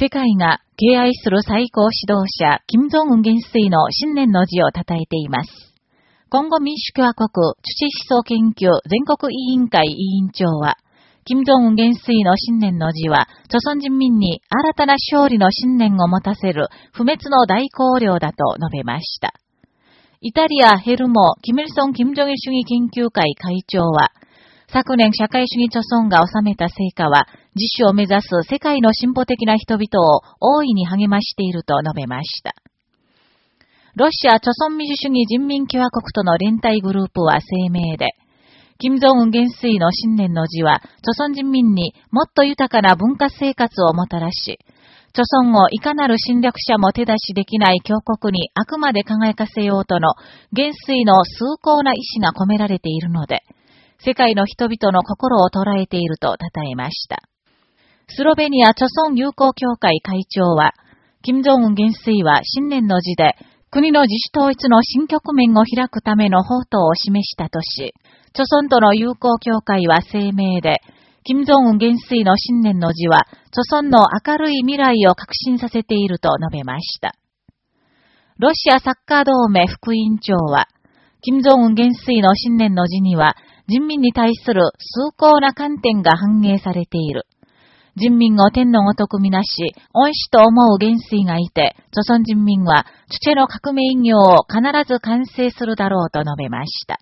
世界が敬愛する最高指導者、金正恩元帥の新年の字を称えています。今後民主共和国土思想研究全国委員会委員長は、金正恩元帥の新年の字は、朝鮮人民に新たな勝利の新年を持たせる不滅の大綱領だと述べました。イタリア・ヘルモ、キム・ルソン・キム・ジョギル主義研究会会長は、昨年社会主義著村が収めた成果は、自主を目指す世界の進歩的な人々を大いに励ましていると述べました。ロシア著村民主主義人民共和国との連帯グループは声明で、金正恩元帥の新年の字は、著村人民にもっと豊かな文化生活をもたらし、著村をいかなる侵略者も手出しできない強国にあくまで輝かせようとの元帥の崇高な意志が込められているので、世界の人々の心を捉えていると称えました。スロベニア著村友好協会会長は、金正恩元帥は新年の字で、国の自主統一の新局面を開くための法刀を示したとし、著村との友好協会は声明で、金正恩元帥の新年の字は、著村の明るい未来を確信させていると述べました。ロシアサッカー同盟副委員長は、金正恩元帥の新年の字には、人民に対する崇高な観点が反映されている。人民を天のごとくみなし、恩師と思う元帥がいて、朝鮮人民は、父の革命業を必ず完成するだろうと述べました。